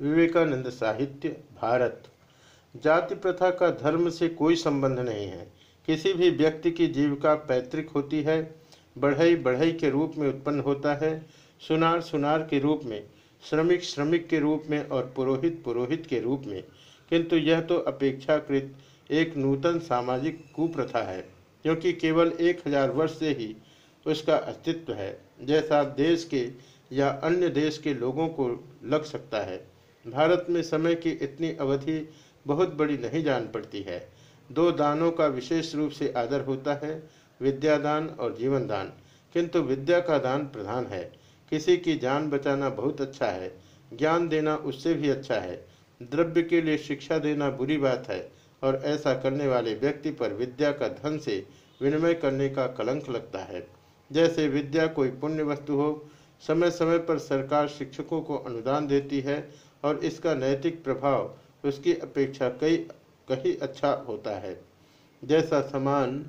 विवेकानंद साहित्य, भारत। जाति प्रथा का धर्म से कोई संबंध नहीं है। किसी भी व्यक्ति की जीविका पैतृक होती है, बढ़ई बढ़ई के रूप में उत्पन्न होता है, सुनार सुनार के रूप में, श्रमिक श्रमिक के रूप में और पुरोहित पुरोहित के रूप में। किंतु यह तो अपेक्षाकृत एक नूतन सामाजिक कुप्रथा है, क्योंकि केवल एक हज़ार वर्ष से ही उसका अस्तित्व है। जैसा देश के या अन्य देश के लोगों को लग सकता है। भारत में समय की इतनी अवधि बहुत बड़ी नहीं जान पड़ती है। दो दानों का विशेष रूप से आदर होता है, विद्यादान और जीवन दान किंतु विद्या का दान प्रधान है। किसी की जान बचाना बहुत अच्छा है, ज्ञान देना उससे भी अच्छा है। द्रव्य के लिए शिक्षा देना बुरी बात है और ऐसा करने वाले व्यक्ति पर विद्या का धन से विनिमय करने का कलंक लगता है। जैसे विद्या कोई पुण्य वस्तु हो समय समय पर सरकार शिक्षकों को अनुदान देती है और इसका नैतिक प्रभाव उसकी अपेक्षा कई, कहीं अच्छा होता है। जैसा समान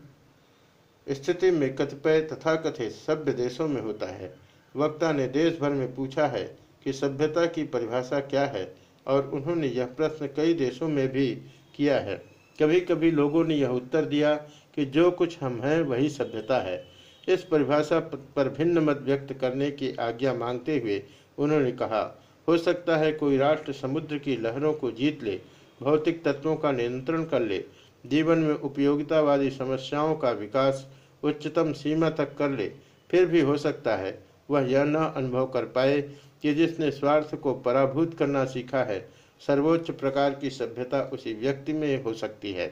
स्थिति में कतिपय तथाकथित सभ्य देशों में होता है, वक्ता ने देश भर में पूछा है कि सभ्यता की परिभाषा क्या है और उन्होंने यह प्रश्न कई देशों में भी किया है। कभी कभी लोगों ने यह उत्तर दिया कि जो कुछ हम हैं, वही सभ्यता है। इस परिभाषा पर भिन्न मत व्यक्त करने की आज्ञा मांगते हुए उन्होंने कहा हो सकता है कोई राष्ट्र समुद्र की लहरों को जीत ले, भौतिक तत्वों का नियंत्रण कर ले, जीवन में उपयोगितावादी समस्याओं का विकास उच्चतम सीमा तक कर ले, फिर भी हो सकता है वह यह न अनुभव कर पाए कि जिसने स्वार्थ को पराभूत करना सीखा है, सर्वोच्च प्रकार की सभ्यता उसी व्यक्ति में हो सकती है।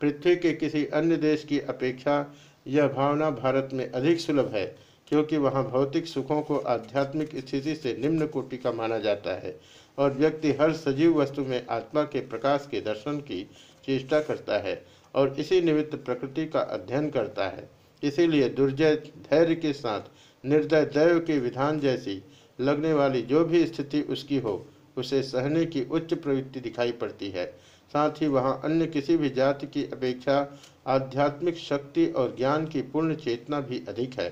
पृथ्वी के किसी अन्य देश की अपेक्षा यह भावना भारत में अधिक सुलभ है क्योंकि वहाँ भौतिक सुखों को आध्यात्मिक स्थिति से निम्न कोटि का माना जाता है, और व्यक्ति हर सजीव वस्तु में आत्मा के प्रकाश के दर्शन की चेष्टा करता है और इसी निमित्त प्रकृति का अध्ययन करता है। इसीलिए दुर्जय, धैर्य के साथ, निर्दय, दैव के विधान जैसी लगने वाली जो भी स्थिति उसकी हो, उसे सहने की उच्च प्रवृत्ति दिखाई पड़ती है। साथ ही वहाँ अन्य किसी भी जाति की अपेक्षा आध्यात्मिक शक्ति और ज्ञान की पूर्ण चेतना भी अधिक है।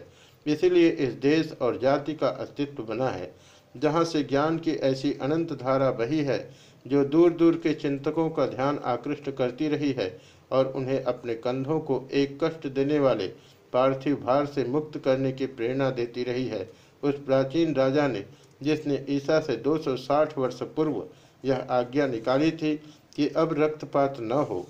इसलिए इस देश और जाति का अस्तित्व बना है, जहाँ से ज्ञान की ऐसी अनंत धारा बही है, जो दूर दूर के चिंतकों का ध्यान आकृष्ट करती रही है और उन्हें अपने कंधों को एक कष्ट देने वाले पार्थिव भार से मुक्त करने की प्रेरणा देती रही है। उस प्राचीन राजा ने, जिसने ईसा से 260 वर्ष पूर्व यह आज्ञा निकाली थी कि अब रक्तपात न हो,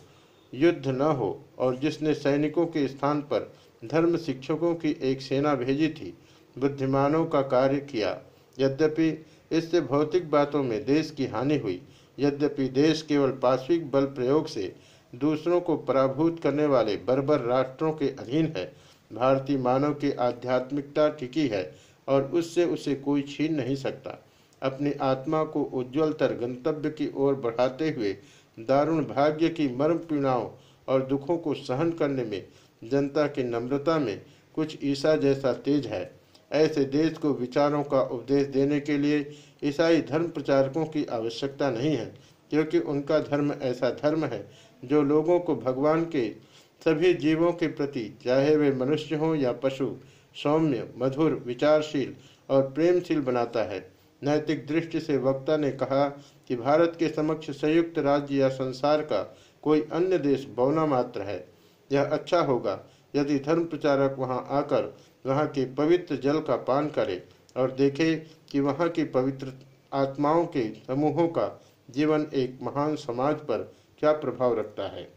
युद्ध न हो और जिसने सैनिकों के स्थान पर धर्म शिक्षकों की एक सेना भेजी थी, बुद्धिमानों का कार्य किया। यद्यपि इससे भौतिक बातों में देश की हानि हुई, यद्यपि देश केवल पार्श्विक बल प्रयोग से दूसरों को पराभूत करने वाले बर्बर राष्ट्रों के अधीन है, भारतीय मानव की आध्यात्मिकता टिकी है और उससे उसे कोई छीन नहीं सकता। अपनी आत्मा को उज्ज्वलतर गंतव्य की ओर बढ़ाते हुए दारुण भाग्य की मर्म पीड़ाओं और दुखों को सहन करने में जनता की नम्रता में कुछ ईसा जैसा तेज है। ऐसे देश को विचारों का उपदेश देने के लिए ईसाई धर्म प्रचारकों की आवश्यकता नहीं है, क्योंकि उनका धर्म ऐसा धर्म है जो लोगों को भगवान के सभी जीवों के प्रति, चाहे वे मनुष्य हों या पशु, सौम्य, मधुर, विचारशील और प्रेमशील बनाता है। नैतिक दृष्टि से वक्ता ने कहा कि भारत के समक्ष संयुक्त राज्य या संसार का कोई अन्य देश बौना मात्र है। यह अच्छा होगा। यदि धर्म प्रचारक वहाँ आकर वहाँ के पवित्र जल का पान करे और देखे कि वहाँ की पवित्र आत्माओं के समूहों का जीवन एक महान समाज पर क्या प्रभाव रखता है।